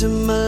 into my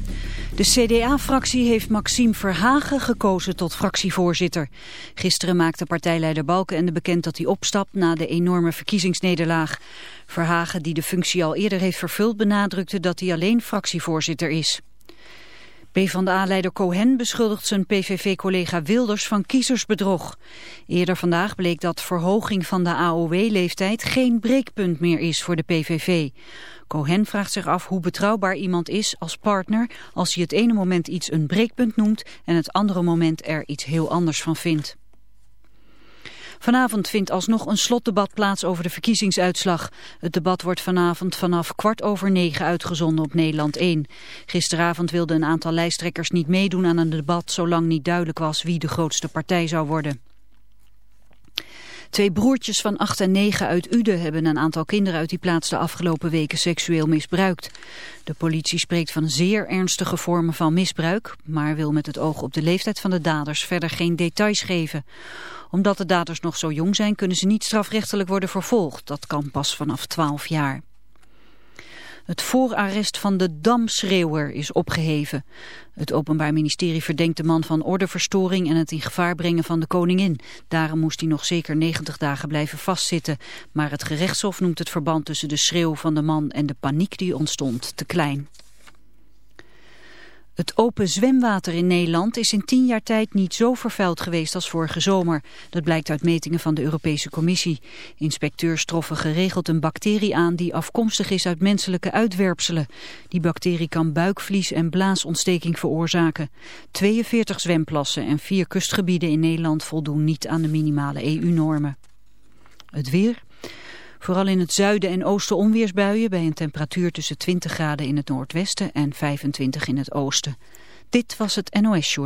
De CDA-fractie heeft Maxime Verhagen gekozen tot fractievoorzitter. Gisteren maakte partijleider Balkenende bekend dat hij opstapt na de enorme verkiezingsnederlaag. Verhagen, die de functie al eerder heeft vervuld, benadrukte dat hij alleen fractievoorzitter is. PvdA-leider Cohen beschuldigt zijn PVV-collega Wilders van kiezersbedrog. Eerder vandaag bleek dat verhoging van de AOW-leeftijd geen breekpunt meer is voor de PVV. Cohen vraagt zich af hoe betrouwbaar iemand is als partner als hij het ene moment iets een breekpunt noemt en het andere moment er iets heel anders van vindt. Vanavond vindt alsnog een slotdebat plaats over de verkiezingsuitslag. Het debat wordt vanavond vanaf kwart over negen uitgezonden op Nederland 1. Gisteravond wilden een aantal lijsttrekkers niet meedoen aan een debat... zolang niet duidelijk was wie de grootste partij zou worden. Twee broertjes van 8 en 9 uit Uden hebben een aantal kinderen uit die plaats de afgelopen weken seksueel misbruikt. De politie spreekt van zeer ernstige vormen van misbruik, maar wil met het oog op de leeftijd van de daders verder geen details geven. Omdat de daders nog zo jong zijn, kunnen ze niet strafrechtelijk worden vervolgd. Dat kan pas vanaf 12 jaar. Het voorarrest van de Damschreeuwer is opgeheven. Het Openbaar Ministerie verdenkt de man van ordeverstoring en het in gevaar brengen van de koningin. Daarom moest hij nog zeker 90 dagen blijven vastzitten. Maar het gerechtshof noemt het verband tussen de schreeuw van de man en de paniek die ontstond te klein. Het open zwemwater in Nederland is in tien jaar tijd niet zo vervuild geweest als vorige zomer. Dat blijkt uit metingen van de Europese Commissie. Inspecteurs troffen geregeld een bacterie aan die afkomstig is uit menselijke uitwerpselen. Die bacterie kan buikvlies en blaasontsteking veroorzaken. 42 zwemplassen en vier kustgebieden in Nederland voldoen niet aan de minimale EU-normen. Het weer... Vooral in het zuiden en oosten onweersbuien bij een temperatuur tussen 20 graden in het noordwesten en 25 in het oosten. Dit was het NOS Show.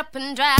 up and drive,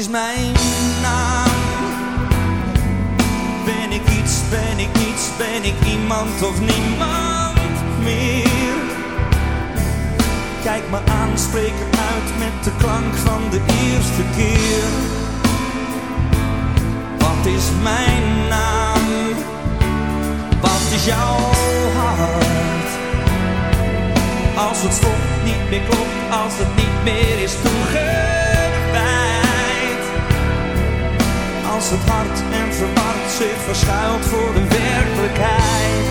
Is mijn naam? Ben ik iets, ben ik niets, ben ik iemand of niemand meer? Kijk me aan, spreek het uit met de klank van de eerste keer. Wat is mijn naam? Wat is jouw hart? Als het stopt, niet meer klopt, zich verschuilt voor de werkelijkheid.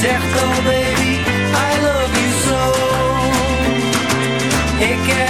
Zegt, oh baby, I love you so. Ik heb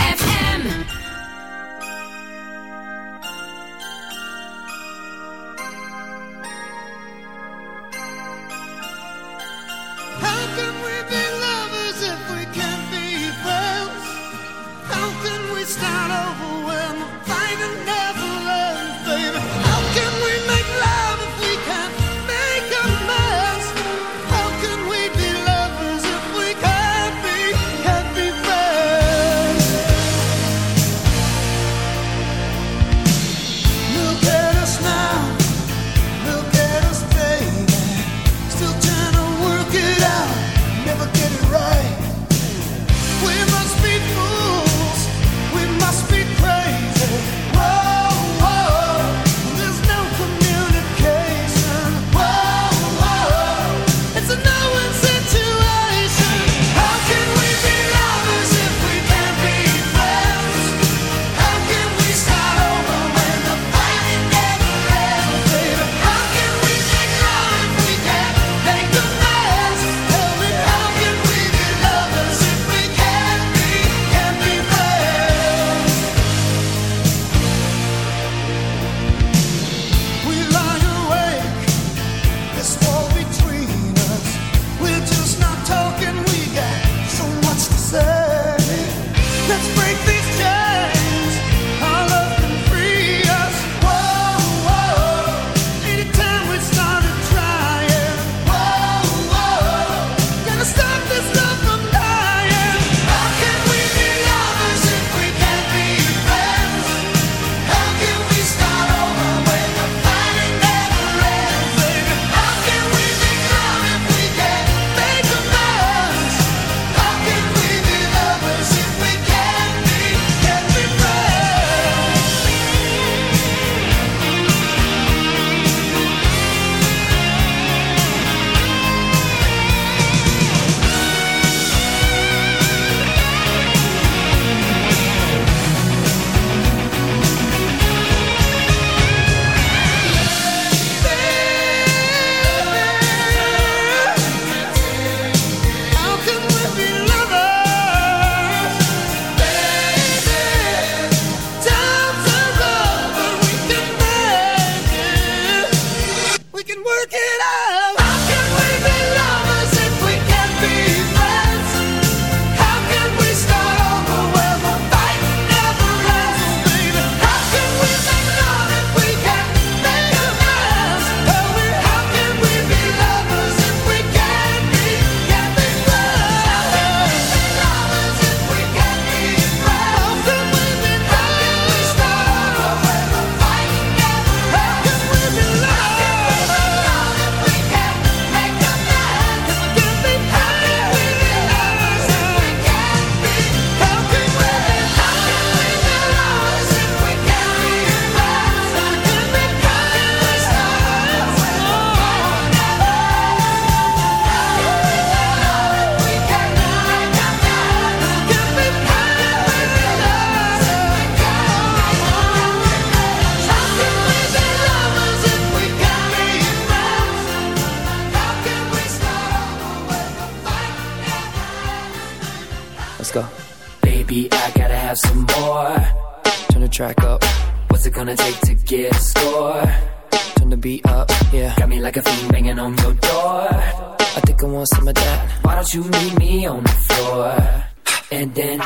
you need me on the floor. And then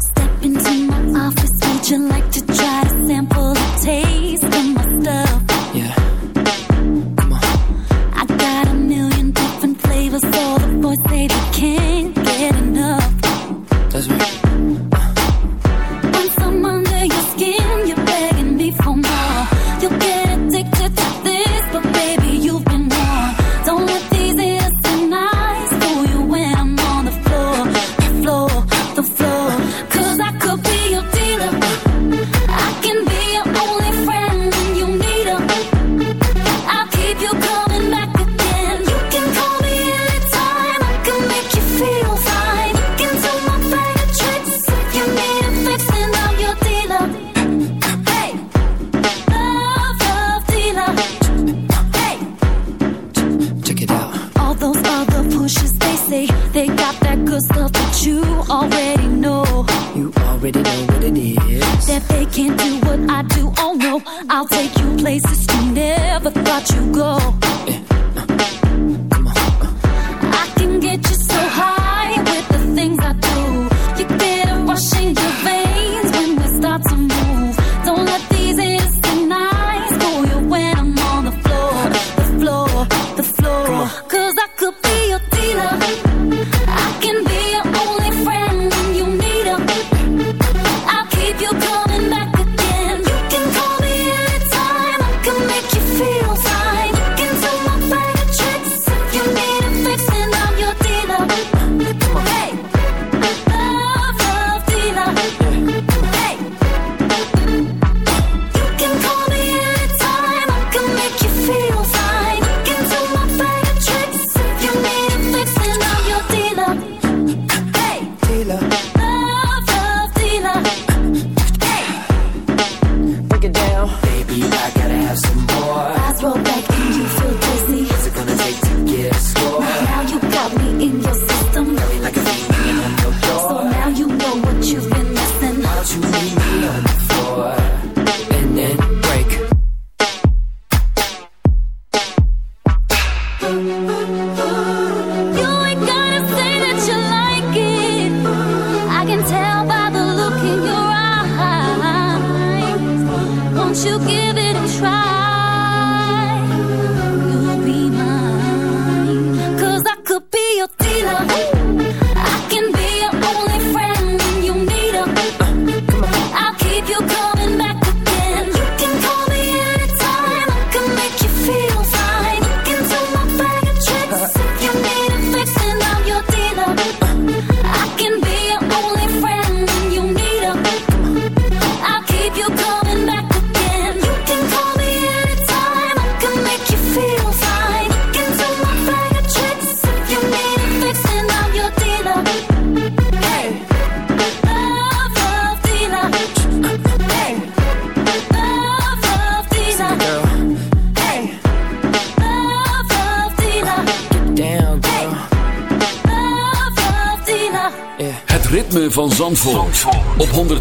step into my office. Would you like to try to sample a taste of my stuff? Yeah. Come on. I got a million different flavors, so the boys say they can't.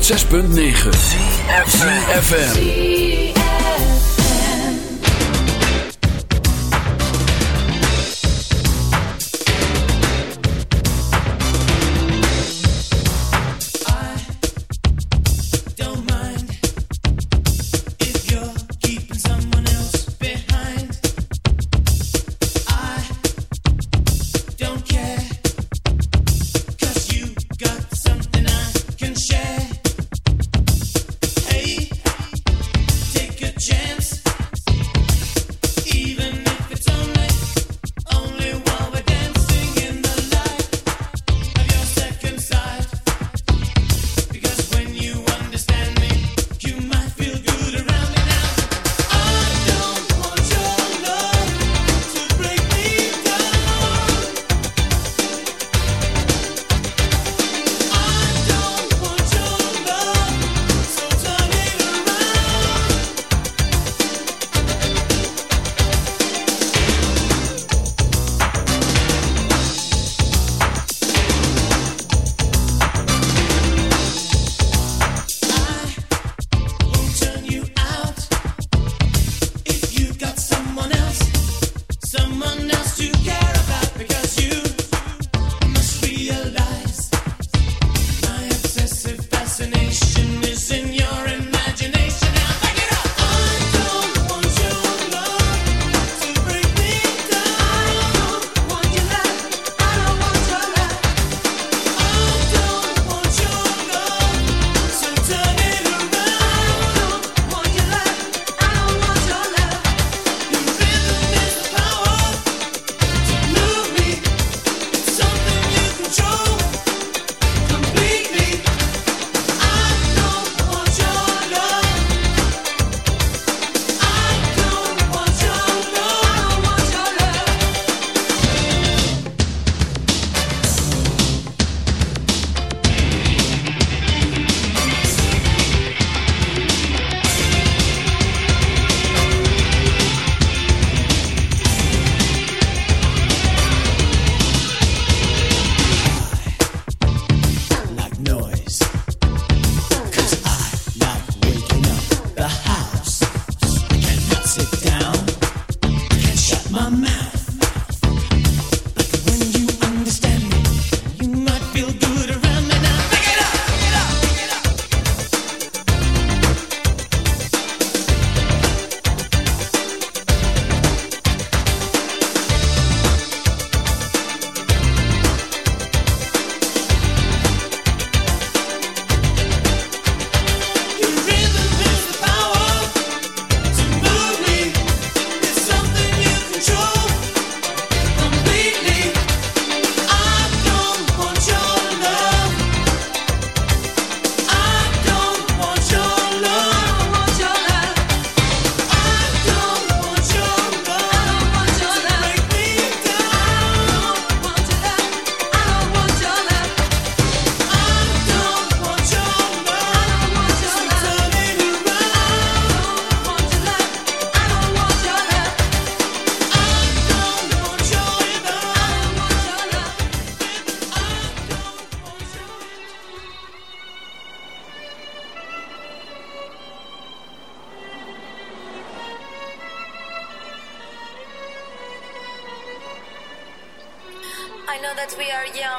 106.9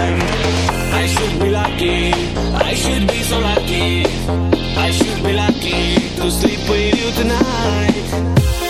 time. I should be lucky, I should be so lucky. I should be lucky to sleep with you tonight.